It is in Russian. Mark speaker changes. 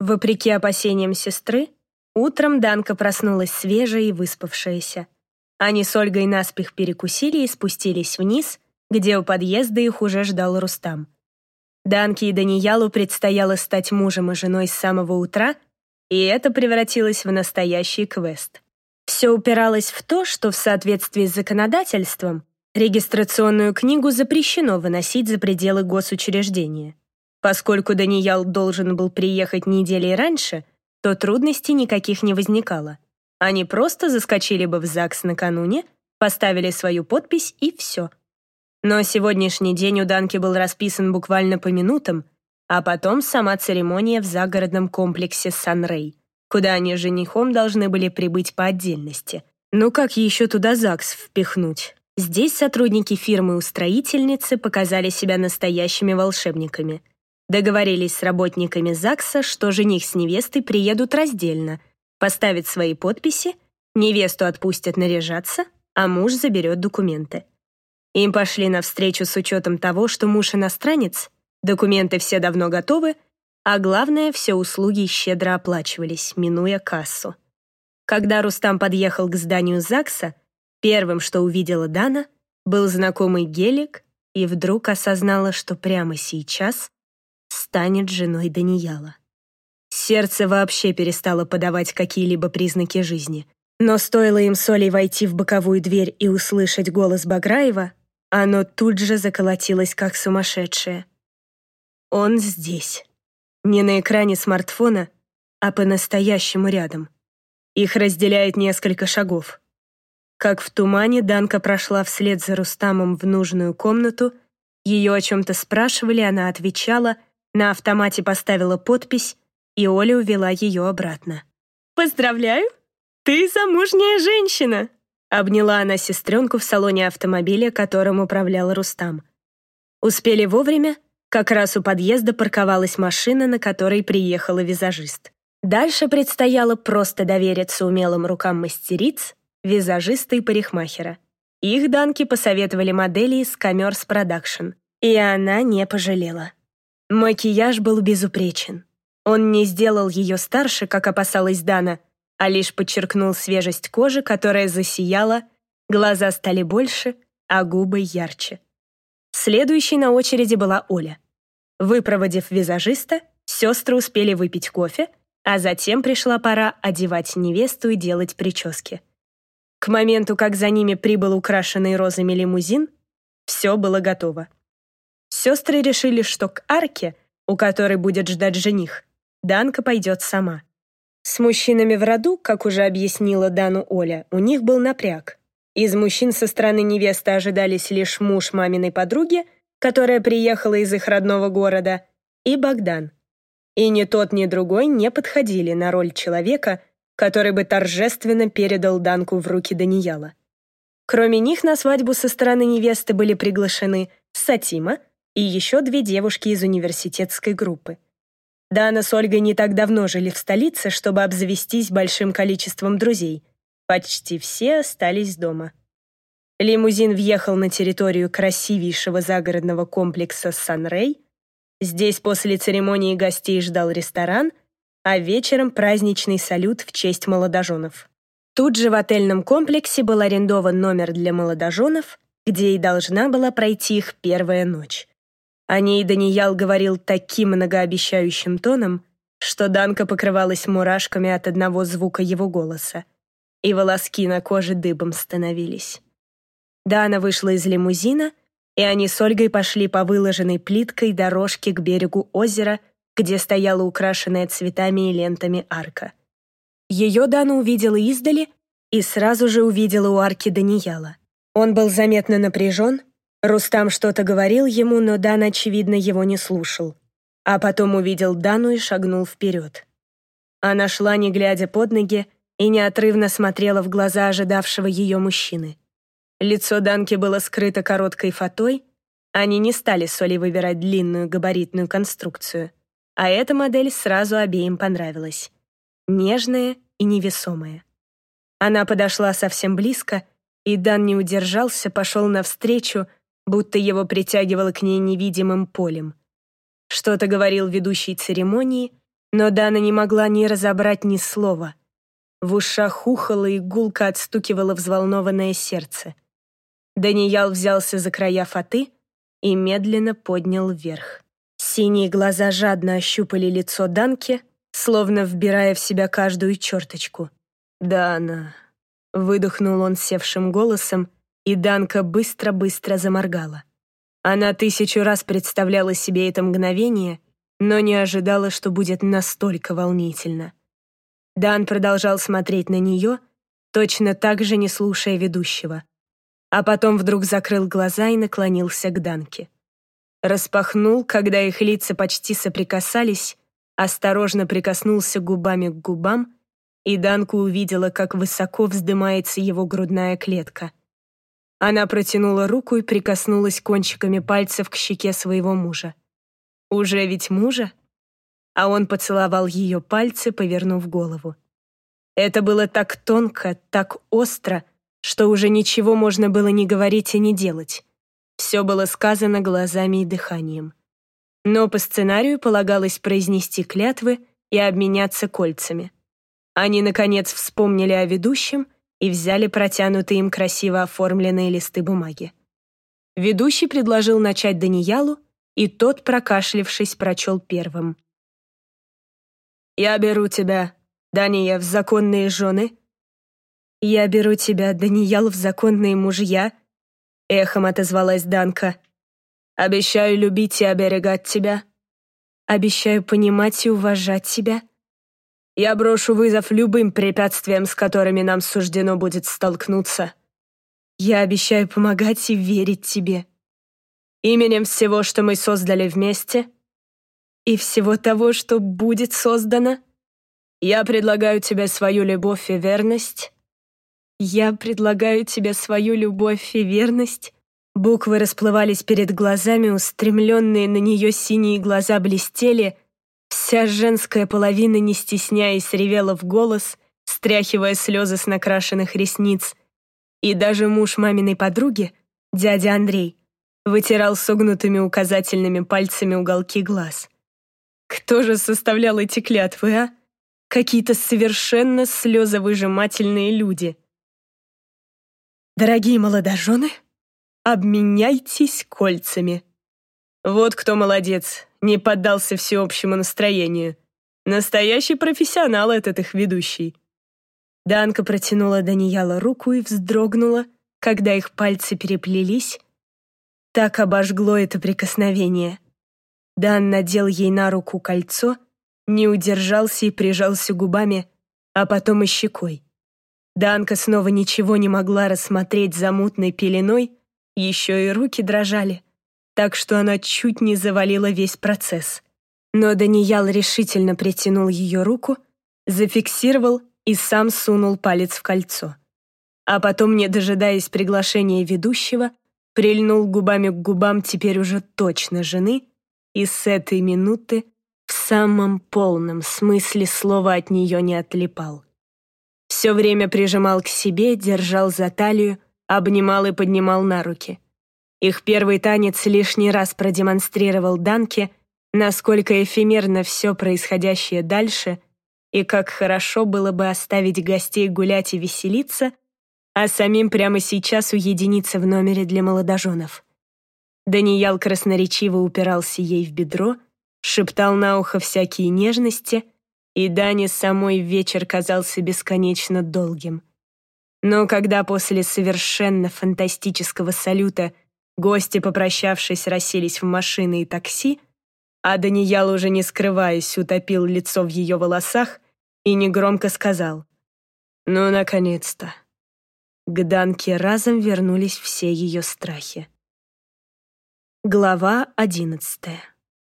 Speaker 1: Вопреки опасениям сестры, утром Данка проснулась свежая и выспавшаяся. Они с Ольгой наспех перекусили и спустились вниз, где у подъезда их уже ждал Рустам. Данке и Даниялу предстояло стать мужем и женой с самого утра, и это превратилось в настоящий квест. Все упиралось в то, что в соответствии с законодательством регистрационную книгу запрещено выносить за пределы госучреждения. Поскольку Даниял должен был приехать недели раньше, то трудностей никаких не возникало. Они просто заскочили бы в ЗАГС накануне, поставили свою подпись и все. Но сегодняшний день у Данки был расписан буквально по минутам, а потом сама церемония в загородном комплексе Сан-Рей, куда они с женихом должны были прибыть по отдельности. Ну как еще туда ЗАГС впихнуть? Здесь сотрудники фирмы-устроительницы показали себя настоящими волшебниками. Договорились с работниками ЗАГСа, что жених с невестой приедут раздельно, поставят свои подписи, невесту отпустят наряжаться, а муж заберет документы. Им пошли навстречу с учетом того, что муж иностранец, документы все давно готовы, а главное, все услуги щедро оплачивались, минуя кассу. Когда Рустам подъехал к зданию ЗАГСа, Первым, что увидела Дана, был знакомый гелик и вдруг осознала, что прямо сейчас станет женой Данияла. Сердце вообще перестало подавать какие-либо признаки жизни. Но стоило им с Олей войти в боковую дверь и услышать голос Баграева, оно тут же заколотилось, как сумасшедшее. Он здесь. Не на экране смартфона, а по-настоящему рядом. Их разделяет несколько шагов. Как в тумане Данка прошла вслед за Рустамом в нужную комнату, ее о чем-то спрашивали, она отвечала, на автомате поставила подпись, и Оля увела ее обратно. «Поздравляю! Ты замужняя женщина!» Обняла она сестренку в салоне автомобиля, которым управлял Рустам. Успели вовремя, как раз у подъезда парковалась машина, на которой приехала визажист. Дальше предстояло просто довериться умелым рукам мастериц, визажиста и парикмахера. Их Данки посоветовали модели из Commerce Production, и она не пожалела. Макияж был безупречен. Он не сделал ее старше, как опасалась Дана, а лишь подчеркнул свежесть кожи, которая засияла, глаза стали больше, а губы ярче. Следующей на очереди была Оля. Выпроводив визажиста, сестры успели выпить кофе, а затем пришла пора одевать невесту и делать прически. К моменту, как за ними прибыл украшенный розами лимузин, все было готово. Сестры решили, что к арке, у которой будет ждать жених, Данка пойдет сама. С мужчинами в роду, как уже объяснила Дану Оля, у них был напряг. Из мужчин со стороны невесты ожидались лишь муж маминой подруги, которая приехала из их родного города, и Богдан. И ни тот, ни другой не подходили на роль человека, который бы торжественно передал Данку в руки Данияла. Кроме них на свадьбу со стороны невесты были приглашены Сатима и еще две девушки из университетской группы. Дана с Ольгой не так давно жили в столице, чтобы обзавестись большим количеством друзей. Почти все остались дома. Лимузин въехал на территорию красивейшего загородного комплекса «Сан-Рей». Здесь после церемонии гостей ждал ресторан, а вечером праздничный салют в честь молодоженов. Тут же в отельном комплексе был арендован номер для молодоженов, где и должна была пройти их первая ночь. О ней Даниял говорил таким многообещающим тоном, что Данка покрывалась мурашками от одного звука его голоса, и волоски на коже дыбом становились. Дана вышла из лимузина, и они с Ольгой пошли по выложенной плиткой дорожке к берегу озера, где стояла украшенная цветами и лентами арка. Ее Дана увидела издали и сразу же увидела у арки Данияла. Он был заметно напряжен, Рустам что-то говорил ему, но Дан, очевидно, его не слушал. А потом увидел Дану и шагнул вперед. Она шла, не глядя под ноги, и неотрывно смотрела в глаза ожидавшего ее мужчины. Лицо Данки было скрыто короткой фатой, они не стали с Олей выбирать длинную габаритную конструкцию. А эта модель сразу обеим понравилась. Нежная и невесомая. Она подошла совсем близко, и Дан не удержался, пошел навстречу, будто его притягивало к ней невидимым полем. Что-то говорил ведущий церемонии, но Дана не могла ни разобрать ни слова. В ушах ухало и гулко отстукивало взволнованное сердце. Даниял взялся за края фаты и медленно поднял вверх. Синие глаза жадно ощупали лицо Данки, словно вбирая в себя каждую черточку. «Дана», — выдохнул он севшим голосом, и Данка быстро-быстро заморгала. Она тысячу раз представляла себе это мгновение, но не ожидала, что будет настолько волнительно. Дан продолжал смотреть на нее, точно так же не слушая ведущего. А потом вдруг закрыл глаза и наклонился к Данке. Распахнул, когда их лица почти соприкасались, осторожно прикоснулся губами к губам, и Данка увидела, как высоко вздымается его грудная клетка — она протянула руку и прикоснулась кончиками пальцев к щеке своего мужа. Уже ведь мужа? А он поцеловал ее пальцы, повернув голову. Это было так тонко, так остро, что уже ничего можно было не говорить и не делать. Все было сказано глазами и дыханием. Но по сценарию полагалось произнести клятвы и обменяться кольцами. Они, наконец, вспомнили о ведущем — и взяли протянутые им красиво оформленные листы бумаги. Ведущий предложил начать Даниялу, и тот, прокашлившись, прочел первым. «Я беру тебя, Дания, в законные жены». «Я беру тебя, Даниял, в законные мужья», — эхом отозвалась Данка. «Обещаю любить и оберегать тебя». «Обещаю понимать и уважать тебя», я брошу вызов любым препятствиям, с которыми нам суждено будет столкнуться. Я обещаю помогать и верить тебе. Именем всего, что мы создали вместе, и всего того, что будет создано, я предлагаю тебе свою любовь и верность. Я предлагаю тебе свою любовь и верность. Буквы расплывались перед глазами, устремленные на нее синие глаза блестели — Вся женская половина, не стесняясь, ревела в голос, стряхивая слезы с накрашенных ресниц. И даже муж маминой подруги, дядя Андрей, вытирал согнутыми указательными пальцами уголки глаз. Кто же составлял эти клятвы, а? Какие-то совершенно слезовыжимательные люди. Дорогие молодожены, обменяйтесь кольцами. Вот кто молодец, не поддался всеобщему настроению. Настоящий профессионал этот их ведущий. Данка протянула Даниэла руку и вздрогнула, когда их пальцы переплелись. Так обожгло это прикосновение. Дан надел ей на руку кольцо, не удержался и прижался губами, а потом и щекой. Данка снова ничего не могла рассмотреть за мутной пеленой, еще и руки дрожали так что она чуть не завалила весь процесс. Но Даниял решительно притянул ее руку, зафиксировал и сам сунул палец в кольцо. А потом, не дожидаясь приглашения ведущего, прильнул губами к губам теперь уже точно жены и с этой минуты в самом полном смысле слова от нее не отлипал. Все время прижимал к себе, держал за талию, обнимал и поднимал на руки — их первый танец лишний раз продемонстрировал Данке, насколько эфемерно все происходящее дальше и как хорошо было бы оставить гостей гулять и веселиться, а самим прямо сейчас уединиться в номере для молодоженов. Даниял красноречиво упирался ей в бедро, шептал на ухо всякие нежности, и Дане самой вечер казался бесконечно долгим. Но когда после совершенно фантастического салюта Гости, попрощавшись, расселись в машины и такси, а Даниял, уже не скрываясь, утопил лицо в ее волосах и негромко сказал «Ну, наконец-то». К Данке разом вернулись все ее страхи. Глава одиннадцатая